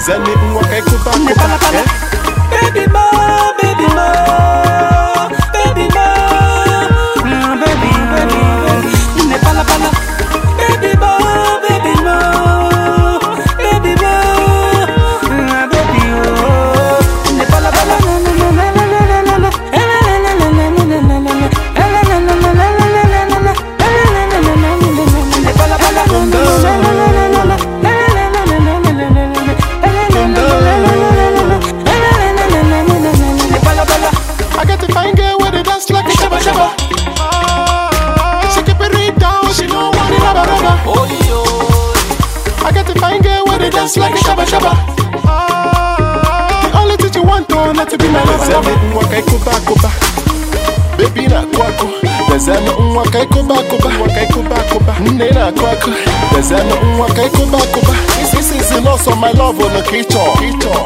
Lezeni nwa ka ịkụba Nne akụba pala pala. Baby baby Lezeni nwa ka ịkụba akụba. Baby na-akụ akụ. Lezeni nwa ka ịkụba akụba. Nwa ka ịkụba akụba. Nne na-akụ akụ. Lezeni nwa ka ịkụba akụba. Isi isi n'ọsọ my love nọ ka ịchọ.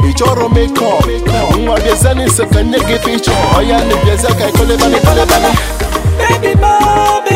Ị chọrọ makeup. Nwa bịazeni nso ka nye gị picture. Ọya na bịaza ka ịkọlebani kọlebani. Baby mo, baby mo, baby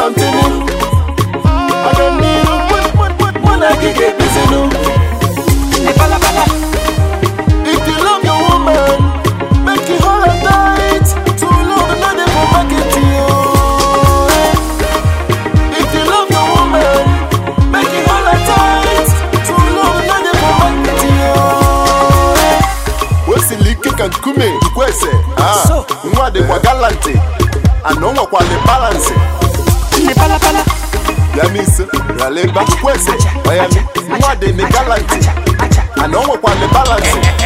mezi mu santini. Ọ̀dẹ̀ ni mú na gígé bizinu. Nne pala pala. If you love your woman, make you hold her tight. True love no dey for market you. If you love your woman, make you hold her tight. True love no dey for market you. Wesilike ka nkume ikwese. Ah, So. nwa dịkwa galanti. Anọ nwekwa the balance. Nne pala pala. Ya n'isi, raleba ikwese. Oya mi, nwa dị the galanti. Anọ nwekwa the balance.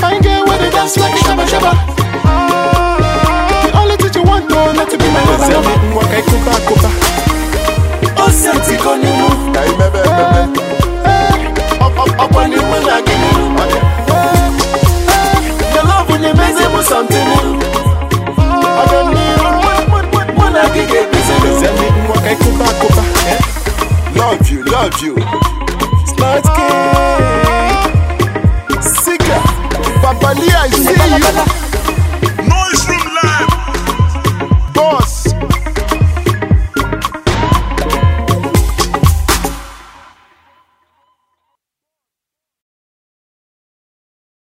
Fine girl with the dance like a shabba shabba. Ah, the only thing you want to not to be my lover. Lezeni nwa ka ịkụba akụba. Ó sẹ́ẹ̀tì kan nínú. Ka ime bebe bebe. Ọkwa ni mụ na gị n'ihu. Your love ni mezi mụ santini. Ọdọ n'ihu. Mụ na gị ga-ebizi. Lezeni nwa ka ịkụba akụba. Love you, love you. Smart kid. I see you.